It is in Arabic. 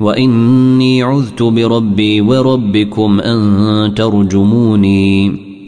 واني عذت بربي وربكم ان ترجموني